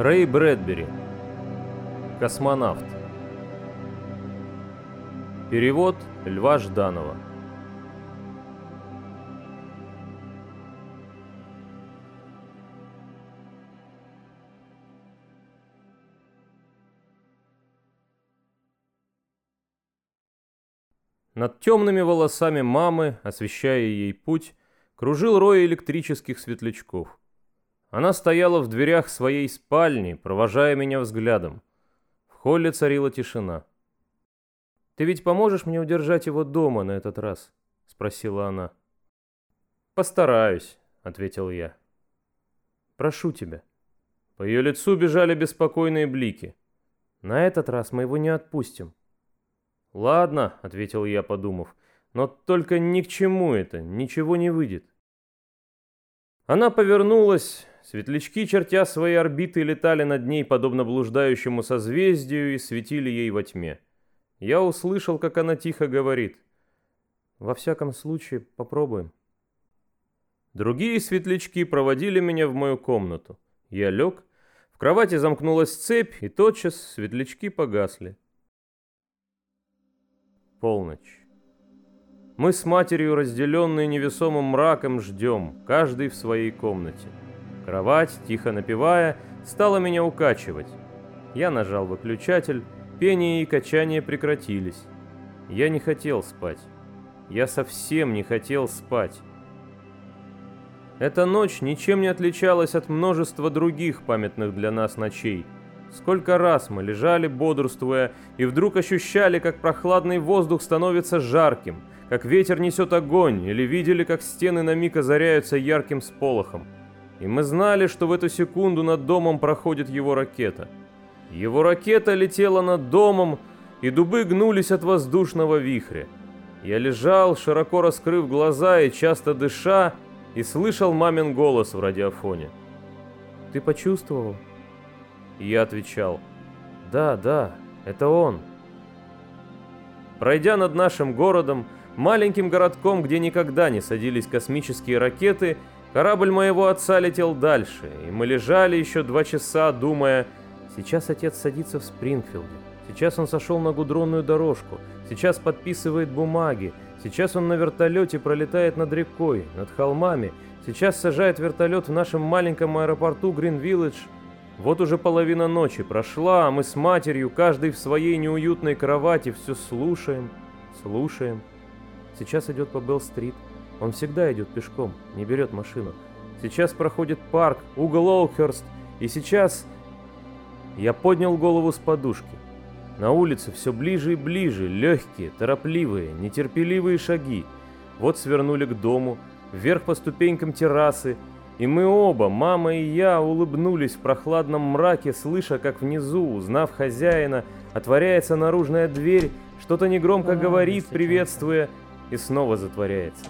Рэй Брэдбери. Космонавт. Перевод Льва Жданова. Над темными волосами мамы, освещая ей путь, кружил рой электрических светлячков. Она стояла в дверях своей спальни, провожая меня взглядом. В холле царила тишина. «Ты ведь поможешь мне удержать его дома на этот раз?» — спросила она. «Постараюсь», — ответил я. «Прошу тебя». По ее лицу бежали беспокойные блики. «На этот раз мы его не отпустим». «Ладно», — ответил я, подумав, — «но только ни к чему это, ничего не выйдет». Она повернулась, Светлячки, чертя свои орбиты, летали над ней, подобно блуждающему созвездию, и светили ей во тьме. Я услышал, как она тихо говорит. «Во всяком случае, попробуем». Другие светлячки проводили меня в мою комнату. Я лег, в кровати замкнулась цепь, и тотчас светлячки погасли. Полночь. Мы с матерью, разделенные невесомым мраком, ждем, каждый в своей комнате. Кровать, тихо напевая, стала меня укачивать. Я нажал выключатель, пение и качание прекратились. Я не хотел спать. Я совсем не хотел спать. Эта ночь ничем не отличалась от множества других памятных для нас ночей. Сколько раз мы лежали, бодрствуя, и вдруг ощущали, как прохладный воздух становится жарким, как ветер несет огонь, или видели, как стены на миг озаряются ярким сполохом. И мы знали, что в эту секунду над домом проходит его ракета. Его ракета летела над домом, и дубы гнулись от воздушного вихря. Я лежал, широко раскрыв глаза и часто дыша, и слышал мамин голос в радиофоне. «Ты почувствовал?» И я отвечал, «Да, да, это он». Пройдя над нашим городом, маленьким городком, где никогда не садились космические ракеты, Корабль моего отца летел дальше, и мы лежали еще два часа, думая, сейчас отец садится в Спрингфилде, сейчас он сошел на гудронную дорожку, сейчас подписывает бумаги, сейчас он на вертолете пролетает над рекой, над холмами, сейчас сажает вертолет в нашем маленьком аэропорту Грин-Виллидж. Вот уже половина ночи прошла, а мы с матерью, каждый в своей неуютной кровати, все слушаем, слушаем. Сейчас идет по Белл-стрит. Он всегда идет пешком, не берет машину. Сейчас проходит парк, угол Оукхерст, и сейчас... Я поднял голову с подушки. На улице все ближе и ближе, легкие, торопливые, нетерпеливые шаги. Вот свернули к дому, вверх по ступенькам террасы, и мы оба, мама и я, улыбнулись в прохладном мраке, слыша, как внизу, узнав хозяина, отворяется наружная дверь, что-то негромко говорит, приветствуя, и снова затворяется.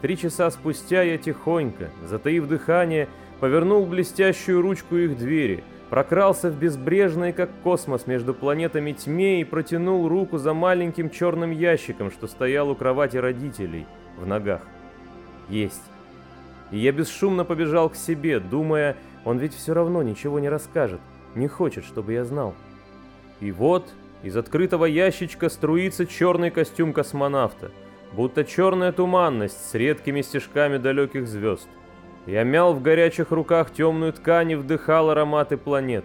Три часа спустя я тихонько, затаив дыхание, повернул блестящую ручку их двери, прокрался в безбрежной, как космос, между планетами тьме и протянул руку за маленьким черным ящиком, что стоял у кровати родителей, в ногах. Есть. И я бесшумно побежал к себе, думая, он ведь все равно ничего не расскажет, не хочет, чтобы я знал. И вот из открытого ящичка струится черный костюм космонавта — будто черная туманность с редкими стежками далеких звезд. Я мял в горячих руках темную ткань и вдыхал ароматы планет.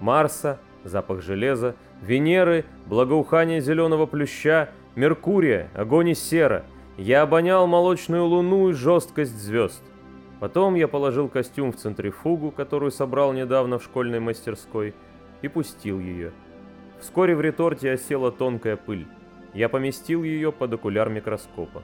Марса, запах железа, Венеры, благоухание зеленого плюща, Меркурия, огонь и сера. Я обонял молочную луну и жесткость звезд. Потом я положил костюм в центрифугу, которую собрал недавно в школьной мастерской, и пустил ее. Вскоре в реторте осела тонкая пыль. Я поместил ее под окуляр микроскопа.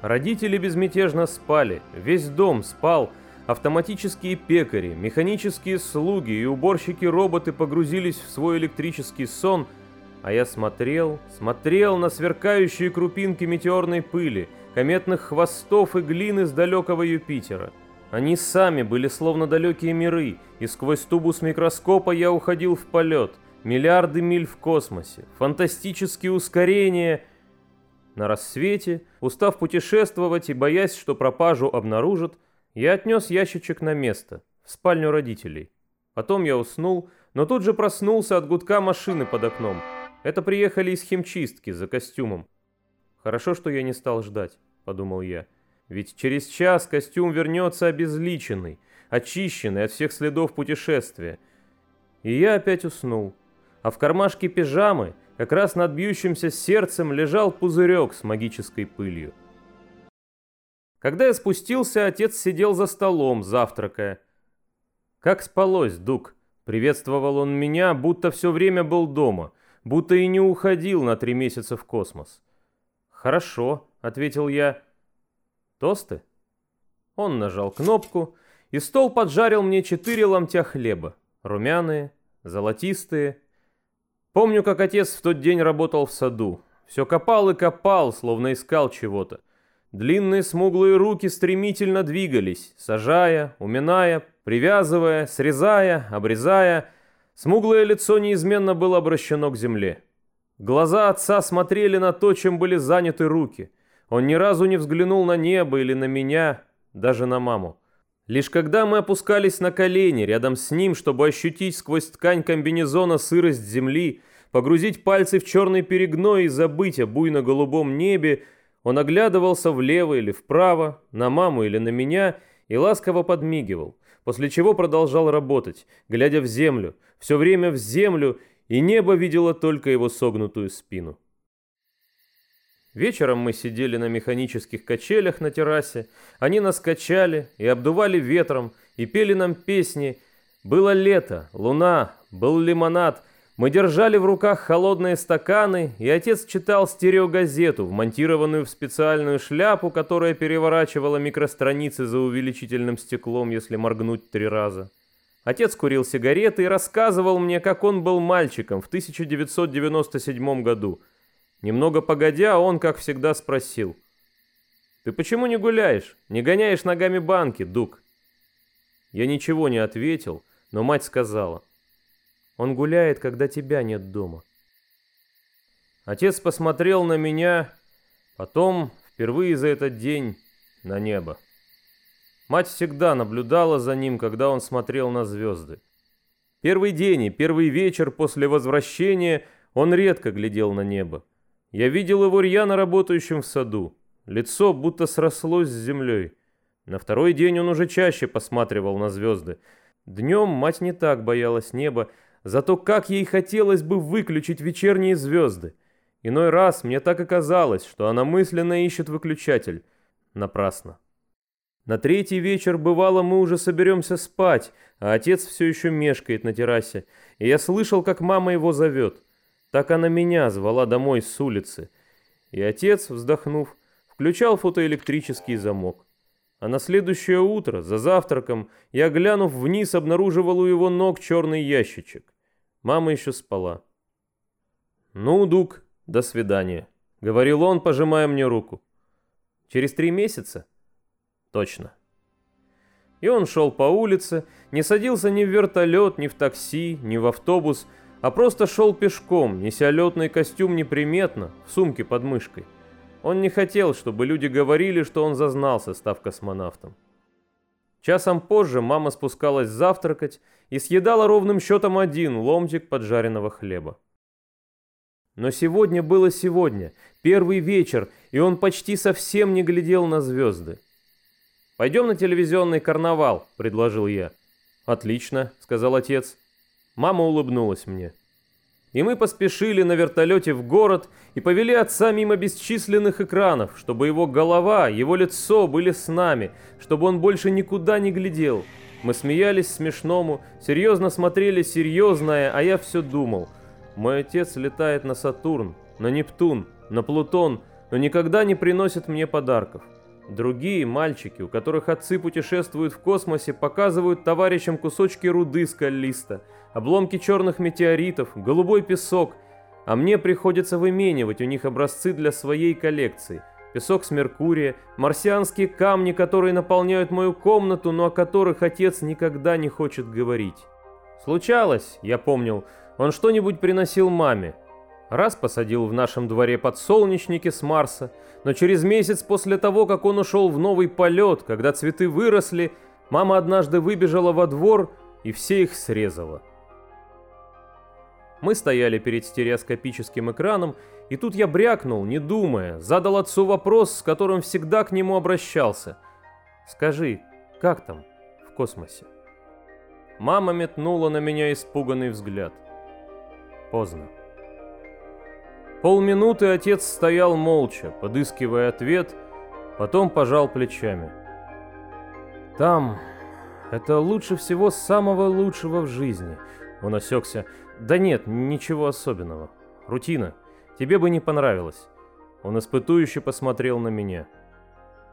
Родители безмятежно спали, весь дом спал, автоматические пекари, механические слуги и уборщики-роботы погрузились в свой электрический сон, а я смотрел, смотрел на сверкающие крупинки метеорной пыли, кометных хвостов и глины с далекого Юпитера. Они сами были словно далекие миры, и сквозь тубус микроскопа я уходил в полет — миллиарды миль в космосе, фантастические ускорения. На рассвете, устав путешествовать и боясь, что пропажу обнаружат, я отнес ящичек на место, в спальню родителей. Потом я уснул, но тут же проснулся от гудка машины под окном. Это приехали из химчистки за костюмом. Хорошо, что я не стал ждать, подумал я. Ведь через час костюм вернется обезличенный, очищенный от всех следов путешествия. И я опять уснул. А в кармашке пижамы, как раз над бьющимся сердцем, лежал пузырек с магической пылью. Когда я спустился, отец сидел за столом, завтракая. «Как спалось, Дук?» Приветствовал он меня, будто все время был дома, будто и не уходил на три месяца в космос. «Хорошо», — ответил я. «Тосты?» Он нажал кнопку, и стол поджарил мне четыре ломтя хлеба. Румяные, золотистые. Помню, как отец в тот день работал в саду. Все копал и копал, словно искал чего-то. Длинные смуглые руки стремительно двигались, сажая, уминая, привязывая, срезая, обрезая. Смуглое лицо неизменно было обращено к земле. Глаза отца смотрели на то, чем были заняты руки. Он ни разу не взглянул на небо или на меня, даже на маму. Лишь когда мы опускались на колени рядом с ним, чтобы ощутить сквозь ткань комбинезона сырость земли, погрузить пальцы в черный перегной и забыть о буйно-голубом небе, он оглядывался влево или вправо, на маму или на меня и ласково подмигивал, после чего продолжал работать, глядя в землю, все время в землю, и небо видело только его согнутую спину. Вечером мы сидели на механических качелях на террасе. Они нас качали и обдували ветром, и пели нам песни. Было лето, луна, был лимонад. Мы держали в руках холодные стаканы, и отец читал стереогазету, вмонтированную в специальную шляпу, которая переворачивала микространицы за увеличительным стеклом, если моргнуть три раза. Отец курил сигареты и рассказывал мне, как он был мальчиком в 1997 году – Немного погодя, он, как всегда, спросил. «Ты почему не гуляешь? Не гоняешь ногами банки, Дук?» Я ничего не ответил, но мать сказала. «Он гуляет, когда тебя нет дома». Отец посмотрел на меня, потом, впервые за этот день, на небо. Мать всегда наблюдала за ним, когда он смотрел на звезды. Первый день и первый вечер после возвращения он редко глядел на небо. Я видел его рьяно работающим в саду. Лицо будто срослось с землей. На второй день он уже чаще посматривал на звезды. Днем мать не так боялась неба, зато как ей хотелось бы выключить вечерние звезды. Иной раз мне так и казалось, что она мысленно ищет выключатель. Напрасно. На третий вечер, бывало, мы уже соберемся спать, а отец все еще мешкает на террасе, и я слышал, как мама его зовет. Так она меня звала домой с улицы. И отец, вздохнув, включал фотоэлектрический замок. А на следующее утро, за завтраком, я, глянув вниз, обнаруживал у его ног черный ящичек. Мама еще спала. «Ну, Дук, до свидания», — говорил он, пожимая мне руку. «Через три месяца?» «Точно». И он шел по улице, не садился ни в вертолет, ни в такси, ни в автобус, а просто шел пешком, неся летный костюм неприметно, в сумке под мышкой. Он не хотел, чтобы люди говорили, что он зазнался, став космонавтом. Часом позже мама спускалась завтракать и съедала ровным счетом один ломтик поджаренного хлеба. Но сегодня было сегодня, первый вечер, и он почти совсем не глядел на звезды. «Пойдем на телевизионный карнавал», — предложил я. «Отлично», — сказал отец. Мама улыбнулась мне. И мы поспешили на вертолете в город и повели отца мимо бесчисленных экранов, чтобы его голова, его лицо были с нами, чтобы он больше никуда не глядел. Мы смеялись смешному, серьезно смотрели серьезное, а я все думал. Мой отец летает на Сатурн, на Нептун, на Плутон, но никогда не приносит мне подарков. Другие мальчики, у которых отцы путешествуют в космосе, показывают товарищам кусочки руды скалиста, обломки черных метеоритов, голубой песок, а мне приходится выменивать у них образцы для своей коллекции. Песок с Меркурия, марсианские камни, которые наполняют мою комнату, но о которых отец никогда не хочет говорить. Случалось, я помнил, он что-нибудь приносил маме, Раз посадил в нашем дворе подсолнечники с Марса, но через месяц после того, как он ушел в новый полет, когда цветы выросли, Мама однажды выбежала во двор и все их срезала. Мы стояли перед стереоскопическим экраном, и тут я брякнул, не думая, задал отцу вопрос, с которым всегда к нему обращался. «Скажи, как там в космосе?» Мама метнула на меня испуганный взгляд. Поздно. Полминуты отец стоял молча, подыскивая ответ, потом пожал плечами. «Там, это лучше всего самого лучшего в жизни», — он осекся. «Да нет, ничего особенного. Рутина. Тебе бы не понравилось». Он испытующе посмотрел на меня.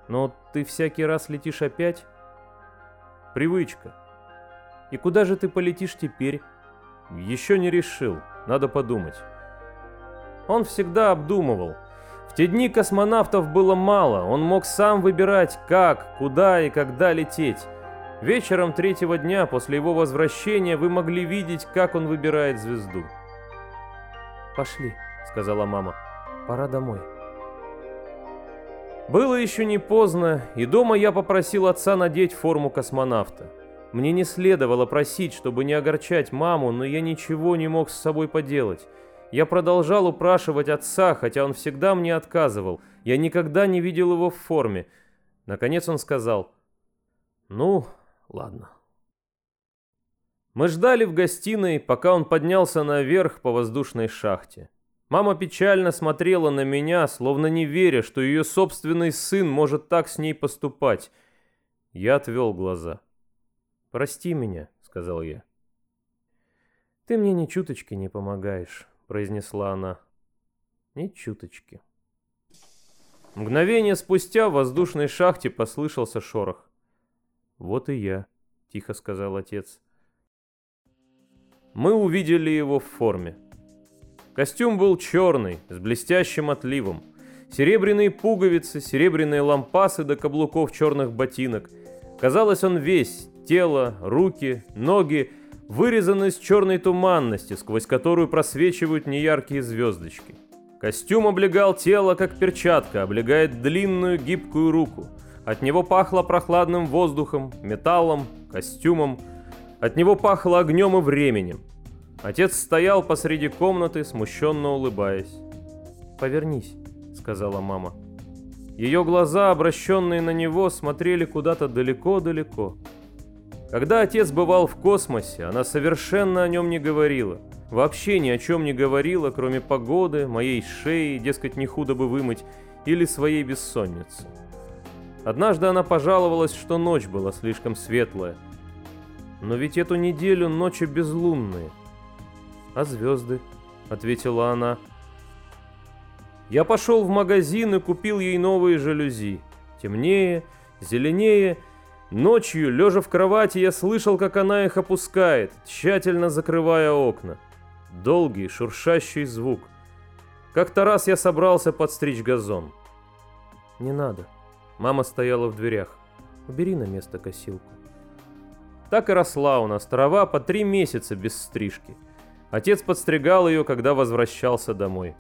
«Но ты всякий раз летишь опять?» «Привычка». «И куда же ты полетишь теперь?» «Еще не решил. Надо подумать». Он всегда обдумывал. В те дни космонавтов было мало, он мог сам выбирать, как, куда и когда лететь. Вечером третьего дня после его возвращения вы могли видеть, как он выбирает звезду. «Пошли», — сказала мама, — «пора домой». Было еще не поздно, и дома я попросил отца надеть форму космонавта. Мне не следовало просить, чтобы не огорчать маму, но я ничего не мог с собой поделать. Я продолжал упрашивать отца, хотя он всегда мне отказывал. Я никогда не видел его в форме. Наконец он сказал, «Ну, ладно». Мы ждали в гостиной, пока он поднялся наверх по воздушной шахте. Мама печально смотрела на меня, словно не веря, что ее собственный сын может так с ней поступать. Я отвел глаза. «Прости меня», — сказал я. «Ты мне ни чуточки не помогаешь». — произнесла она. «Ни чуточки». Мгновение спустя в воздушной шахте послышался шорох. «Вот и я», — тихо сказал отец. Мы увидели его в форме. Костюм был черный, с блестящим отливом. Серебряные пуговицы, серебряные лампасы до каблуков черных ботинок. Казалось, он весь, тело, руки, ноги — вырезан из черной туманности, сквозь которую просвечивают неяркие звездочки. Костюм облегал тело, как перчатка облегает длинную гибкую руку. От него пахло прохладным воздухом, металлом, костюмом. От него пахло огнем и временем. Отец стоял посреди комнаты, смущенно улыбаясь. «Повернись», — сказала мама. Ее глаза, обращенные на него, смотрели куда-то далеко-далеко. Когда отец бывал в космосе, она совершенно о нем не говорила. Вообще ни о чем не говорила, кроме погоды, моей шеи, дескать, не худо бы вымыть, или своей бессонницы. Однажды она пожаловалась, что ночь была слишком светлая. Но ведь эту неделю ночи безлунные. «А звезды?» — ответила она. Я пошел в магазин и купил ей новые жалюзи. Темнее, зеленее — Ночью, лежа в кровати, я слышал, как она их опускает, тщательно закрывая окна. Долгий, шуршащий звук. Как-то раз я собрался подстричь газон. «Не надо». Мама стояла в дверях. «Убери на место косилку». Так и росла у нас трава по три месяца без стрижки. Отец подстригал ее, когда возвращался домой.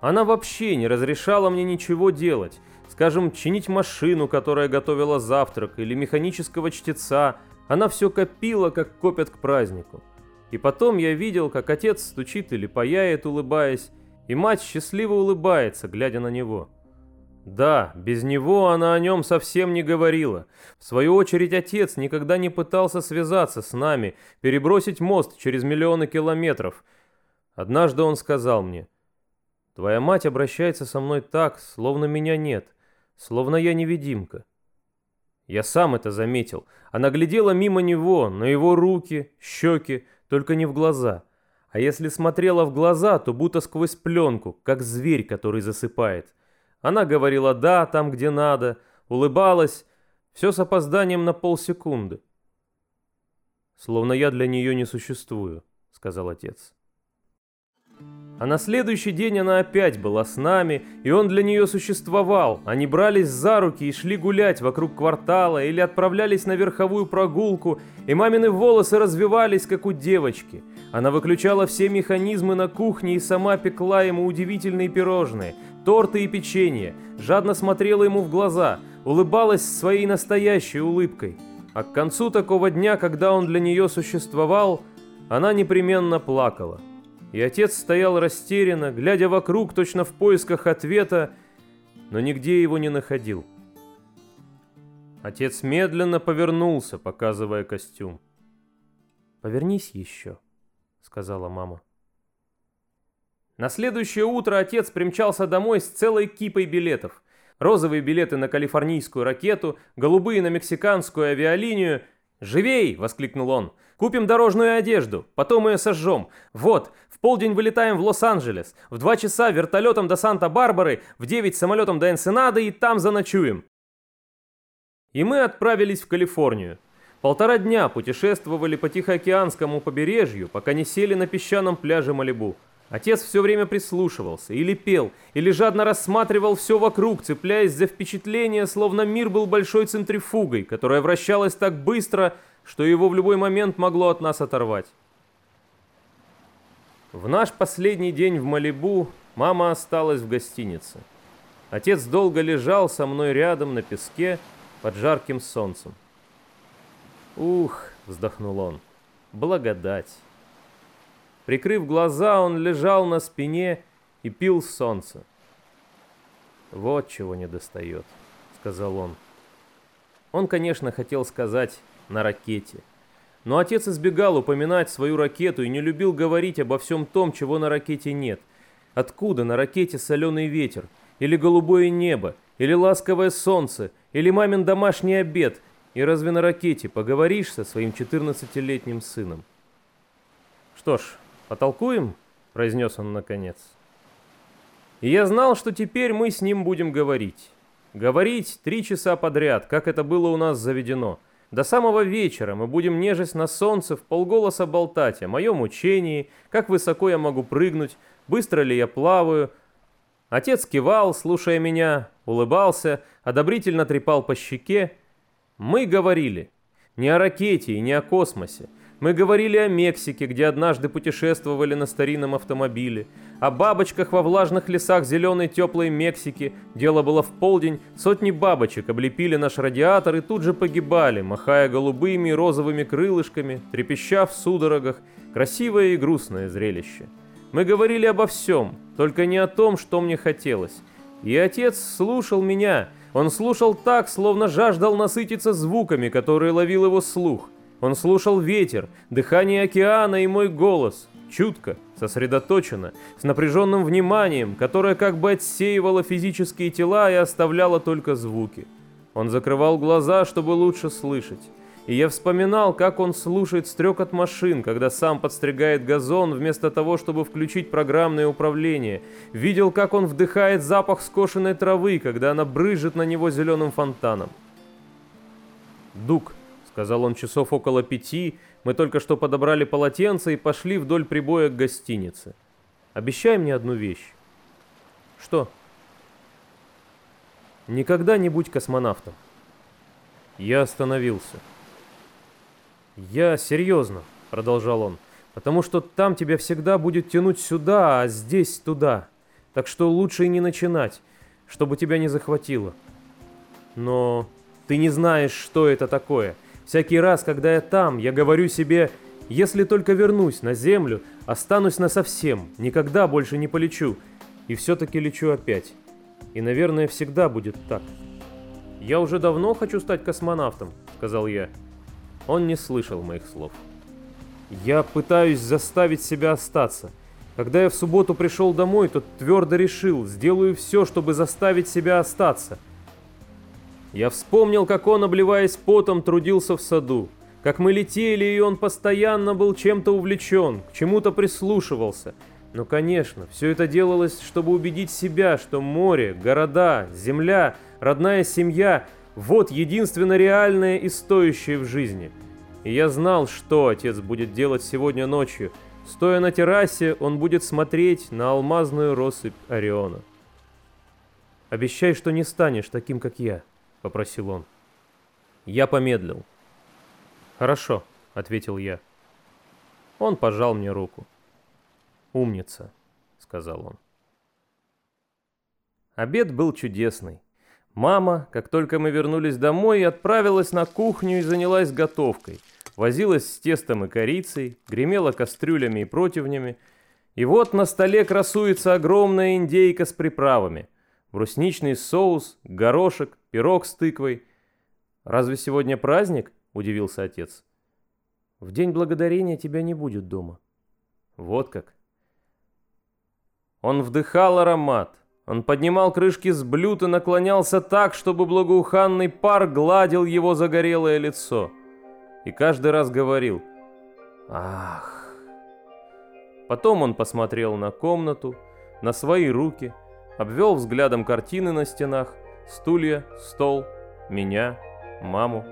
Она вообще не разрешала мне ничего делать. Скажем, чинить машину, которая готовила завтрак, или механического чтеца. Она все копила, как копят к празднику. И потом я видел, как отец стучит или паяет, улыбаясь, и мать счастливо улыбается, глядя на него. Да, без него она о нем совсем не говорила. В свою очередь отец никогда не пытался связаться с нами, перебросить мост через миллионы километров. Однажды он сказал мне, «Твоя мать обращается со мной так, словно меня нет словно я невидимка. Я сам это заметил. Она глядела мимо него, на его руки, щеки, только не в глаза. А если смотрела в глаза, то будто сквозь пленку, как зверь, который засыпает. Она говорила «да» там, где надо, улыбалась, все с опозданием на полсекунды. «Словно я для нее не существую», — сказал отец. А на следующий день она опять была с нами, и он для нее существовал. Они брались за руки и шли гулять вокруг квартала или отправлялись на верховую прогулку, и мамины волосы развивались, как у девочки. Она выключала все механизмы на кухне и сама пекла ему удивительные пирожные, торты и печенье, жадно смотрела ему в глаза, улыбалась своей настоящей улыбкой. а к концу такого дня, когда он для нее существовал, она непременно плакала. И отец стоял растерянно, глядя вокруг, точно в поисках ответа, но нигде его не находил. Отец медленно повернулся, показывая костюм. «Повернись еще», — сказала мама. На следующее утро отец примчался домой с целой кипой билетов. Розовые билеты на калифорнийскую ракету, голубые на мексиканскую авиалинию. «Живей!» — воскликнул он. «Купим дорожную одежду, потом ее сожжем. Вот, в полдень вылетаем в Лос-Анджелес, в два часа вертолетом до Санта-Барбары, в девять самолетом до Энсенады и там заночуем». И мы отправились в Калифорнию. Полтора дня путешествовали по Тихоокеанскому побережью, пока не сели на песчаном пляже Малибу. Отец все время прислушивался, или пел, или жадно рассматривал все вокруг, цепляясь за впечатление, словно мир был большой центрифугой, которая вращалась так быстро, что его в любой момент могло от нас оторвать. В наш последний день в Малибу мама осталась в гостинице. Отец долго лежал со мной рядом на песке под жарким солнцем. «Ух!» — вздохнул он. «Благодать!» Прикрыв глаза, он лежал на спине и пил солнце. «Вот чего не достает», — сказал он. Он, конечно, хотел сказать «на ракете». Но отец избегал упоминать свою ракету и не любил говорить обо всем том, чего на ракете нет. Откуда на ракете соленый ветер? Или голубое небо? Или ласковое солнце? Или мамин домашний обед? И разве на ракете поговоришь со своим 14-летним сыном? Что ж, «Потолкуем?» — произнес он наконец. И я знал, что теперь мы с ним будем говорить. Говорить три часа подряд, как это было у нас заведено. До самого вечера мы будем, нежесть на солнце, в полголоса болтать о моем учении, как высоко я могу прыгнуть, быстро ли я плаваю. Отец кивал, слушая меня, улыбался, одобрительно трепал по щеке. Мы говорили не о ракете и не о космосе, мы говорили о Мексике, где однажды путешествовали на старинном автомобиле, о бабочках во влажных лесах зеленой теплой Мексики. Дело было в полдень, сотни бабочек облепили наш радиатор и тут же погибали, махая голубыми и розовыми крылышками, трепеща в судорогах. Красивое и грустное зрелище. Мы говорили обо всем, только не о том, что мне хотелось. И отец слушал меня. Он слушал так, словно жаждал насытиться звуками, которые ловил его слух. Он слушал ветер, дыхание океана и мой голос, чутко, сосредоточенно, с напряженным вниманием, которое как бы отсеивало физические тела и оставляло только звуки. Он закрывал глаза, чтобы лучше слышать. И я вспоминал, как он слушает стрекот машин, когда сам подстригает газон, вместо того, чтобы включить программное управление. Видел, как он вдыхает запах скошенной травы, когда она брызжет на него зеленым фонтаном. Дук Сказал он часов около пяти, мы только что подобрали полотенце и пошли вдоль прибоя к гостинице. Обещай мне одну вещь. Что? Никогда не будь космонавтом. Я остановился. Я серьезно, продолжал он, потому что там тебя всегда будет тянуть сюда, а здесь туда. Так что лучше и не начинать, чтобы тебя не захватило. Но ты не знаешь, что это такое. Всякий раз, когда я там, я говорю себе, если только вернусь на Землю, останусь насовсем, никогда больше не полечу. И все-таки лечу опять. И, наверное, всегда будет так. «Я уже давно хочу стать космонавтом», — сказал я. Он не слышал моих слов. «Я пытаюсь заставить себя остаться. Когда я в субботу пришел домой, то твердо решил, сделаю все, чтобы заставить себя остаться». Я вспомнил, как он, обливаясь потом, трудился в саду. Как мы летели, и он постоянно был чем-то увлечен, к чему-то прислушивался. Но, конечно, все это делалось, чтобы убедить себя, что море, города, земля, родная семья – вот единственно реальное и стоящее в жизни. И я знал, что отец будет делать сегодня ночью. Стоя на террасе, он будет смотреть на алмазную россыпь Ориона. «Обещай, что не станешь таким, как я», попросил он. Я помедлил. «Хорошо», — ответил я. Он пожал мне руку. «Умница», — сказал он. Обед был чудесный. Мама, как только мы вернулись домой, отправилась на кухню и занялась готовкой. Возилась с тестом и корицей, гремела кастрюлями и противнями. И вот на столе красуется огромная индейка с приправами. Брусничный соус, горошек, пирог с тыквой. «Разве сегодня праздник?» – удивился отец. «В день благодарения тебя не будет дома». «Вот как». Он вдыхал аромат, он поднимал крышки с блюд и наклонялся так, чтобы благоуханный пар гладил его загорелое лицо. И каждый раз говорил «Ах». Потом он посмотрел на комнату, на свои руки, обвел взглядом картины на стенах, стулья, стол, меня, маму.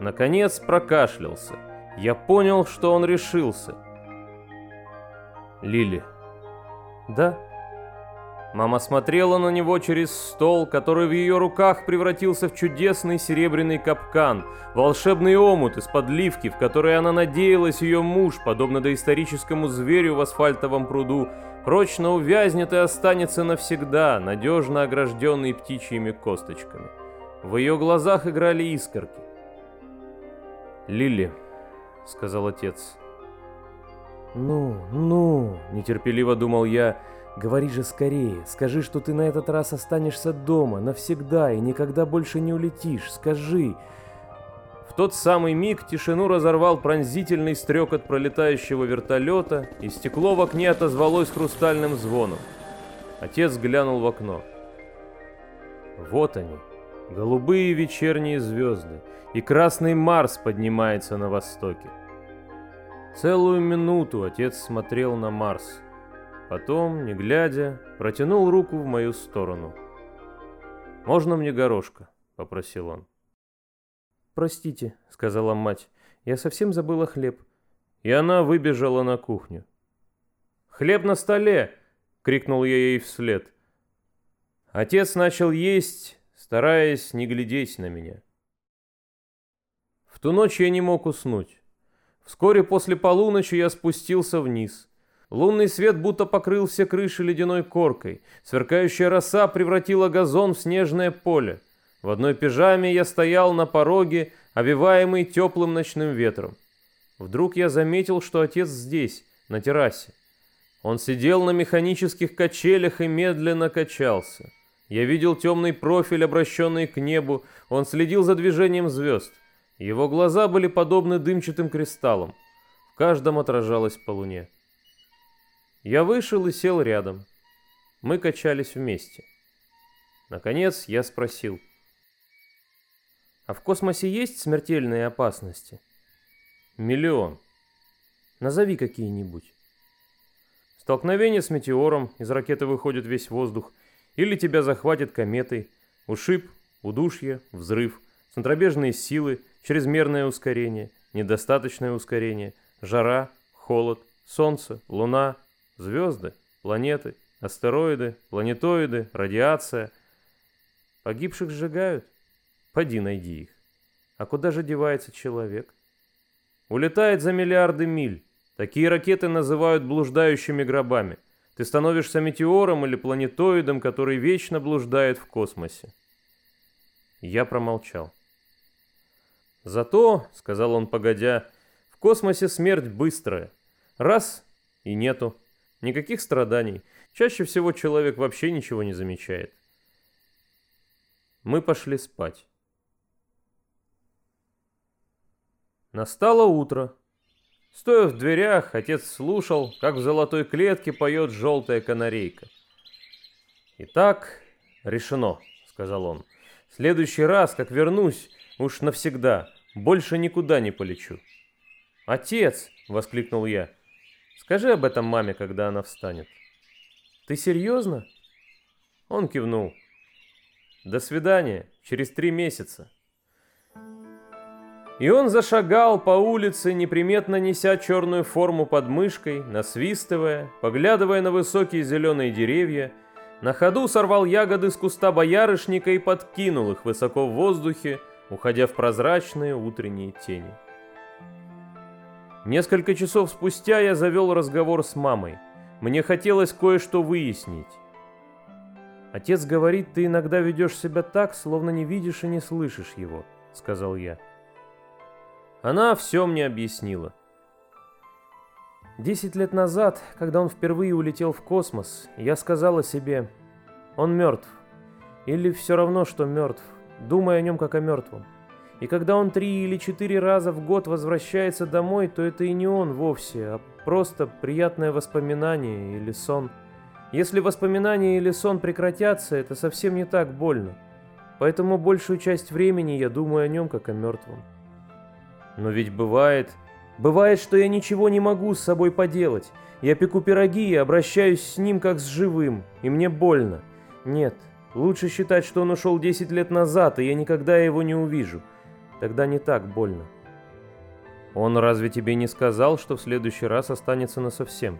Наконец прокашлялся. Я понял, что он решился. «Лили». «Да?» Мама смотрела на него через стол, который в ее руках превратился в чудесный серебряный капкан, волшебный омут из подливки, в который она надеялась ее муж, подобно доисторическому зверю в асфальтовом пруду, прочно увязнет и останется навсегда, надежно огражденный птичьими косточками. В ее глазах играли искорки. «Лили», — сказал отец. «Ну, ну», — нетерпеливо думал я, — Говори же скорее, скажи, что ты на этот раз останешься дома навсегда и никогда больше не улетишь, скажи. Тот самый миг тишину разорвал пронзительный стрекот пролетающего вертолета, и стекло в окне отозвалось хрустальным звоном. Отец глянул в окно. Вот они, голубые вечерние звезды, и красный Марс поднимается на востоке. Целую минуту отец смотрел на Марс. Потом, не глядя, протянул руку в мою сторону. «Можно мне горошка?» — попросил он. «Простите», — сказала мать, — «я совсем забыла хлеб». И она выбежала на кухню. «Хлеб на столе!» — крикнул я ей вслед. Отец начал есть, стараясь не глядеть на меня. В ту ночь я не мог уснуть. Вскоре после полуночи я спустился вниз — Лунный свет будто покрыл все крыши ледяной коркой. Сверкающая роса превратила газон в снежное поле. В одной пижаме я стоял на пороге, овиваемый теплым ночным ветром. Вдруг я заметил, что отец здесь, на террасе. Он сидел на механических качелях и медленно качался. Я видел темный профиль, обращенный к небу. Он следил за движением звезд. Его глаза были подобны дымчатым кристаллам. В каждом отражалось по луне. Я вышел и сел рядом. Мы качались вместе. Наконец я спросил. А в космосе есть смертельные опасности? Миллион. Назови какие-нибудь. Столкновение с метеором, из ракеты выходит весь воздух, или тебя захватит кометой, ушиб, удушье, взрыв, центробежные силы, чрезмерное ускорение, недостаточное ускорение, жара, холод, солнце, луна, Звезды, планеты, астероиды, планетоиды, радиация. Погибших сжигают? Поди найди их. А куда же девается человек? Улетает за миллиарды миль. Такие ракеты называют блуждающими гробами. Ты становишься метеором или планетоидом, который вечно блуждает в космосе. Я промолчал. Зато, сказал он погодя, в космосе смерть быстрая. Раз и нету. Никаких страданий. Чаще всего человек вообще ничего не замечает. Мы пошли спать. Настало утро. Стоя в дверях, отец слушал, как в золотой клетке поет желтая канарейка. «Итак, решено», — сказал он. «В следующий раз, как вернусь, уж навсегда, больше никуда не полечу». «Отец!» — воскликнул я. Скажи об этом маме, когда она встанет. Ты серьезно? Он кивнул. До свидания, через три месяца. И он зашагал по улице, неприметно неся черную форму под мышкой, насвистывая, поглядывая на высокие зеленые деревья, на ходу сорвал ягоды с куста боярышника и подкинул их высоко в воздухе, уходя в прозрачные утренние тени. Несколько часов спустя я завел разговор с мамой. Мне хотелось кое-что выяснить. Отец говорит, ты иногда ведешь себя так, словно не видишь и не слышишь его, сказал я. Она все мне объяснила. Десять лет назад, когда он впервые улетел в космос, я сказала себе, он мертв. Или все равно, что мертв, думая о нем как о мертвом. И когда он три или четыре раза в год возвращается домой, то это и не он вовсе, а просто приятное воспоминание или сон. Если воспоминания или сон прекратятся, это совсем не так больно. Поэтому большую часть времени я думаю о нем как о мертвом. Но ведь бывает... Бывает, что я ничего не могу с собой поделать. Я пеку пироги и обращаюсь с ним как с живым, и мне больно. Нет, лучше считать, что он ушел 10 лет назад, и я никогда его не увижу. Тогда не так больно. Он разве тебе не сказал, что в следующий раз останется насовсем?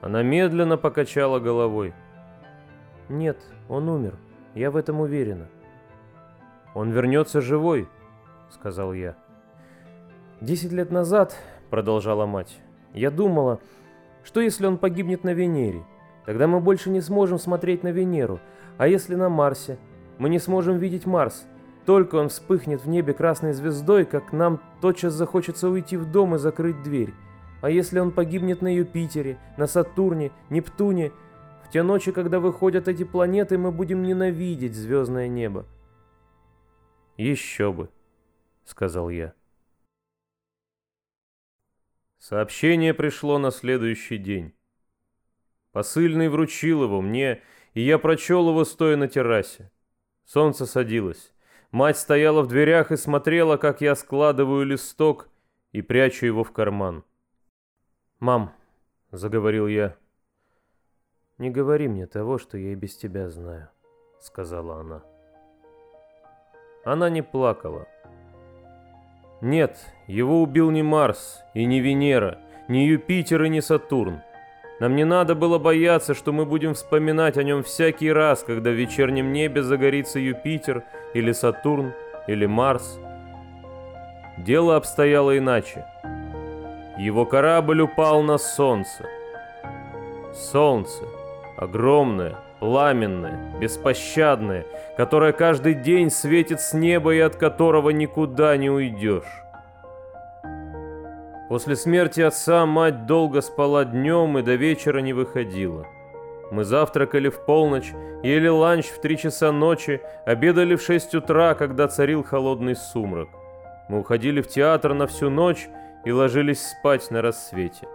Она медленно покачала головой. Нет, он умер. Я в этом уверена. Он вернется живой, сказал я. Десять лет назад, продолжала мать, я думала, что если он погибнет на Венере, тогда мы больше не сможем смотреть на Венеру, а если на Марсе, мы не сможем видеть Марс, только он вспыхнет в небе красной звездой, как нам тотчас захочется уйти в дом и закрыть дверь. А если он погибнет на Юпитере, на Сатурне, Нептуне, в те ночи, когда выходят эти планеты, мы будем ненавидеть звездное небо. «Еще бы», — сказал я. Сообщение пришло на следующий день. Посыльный вручил его мне, и я прочел его, стоя на террасе. Солнце садилось. Мать стояла в дверях и смотрела, как я складываю листок и прячу его в карман. «Мам», — заговорил я, — «не говори мне того, что я и без тебя знаю», — сказала она. Она не плакала. Нет, его убил не Марс и не Венера, не Юпитер и не Сатурн. Нам не надо было бояться, что мы будем вспоминать о нем всякий раз, когда в вечернем небе загорится Юпитер или Сатурн или Марс. Дело обстояло иначе. Его корабль упал на солнце. Солнце, огромное, пламенное, беспощадное, которое каждый день светит с неба и от которого никуда не уйдешь. После смерти отца мать долго спала днем и до вечера не выходила. Мы завтракали в полночь, ели ланч в три часа ночи, обедали в шесть утра, когда царил холодный сумрак. Мы уходили в театр на всю ночь и ложились спать на рассвете.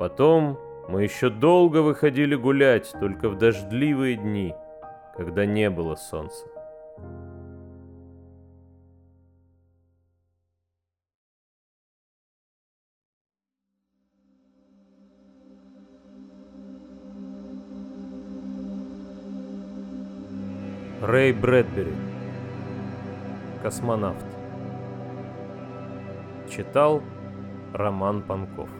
Потом мы еще долго выходили гулять, только в дождливые дни, когда не было солнца. Рэй Брэдбери. Космонавт. Читал Роман Панков.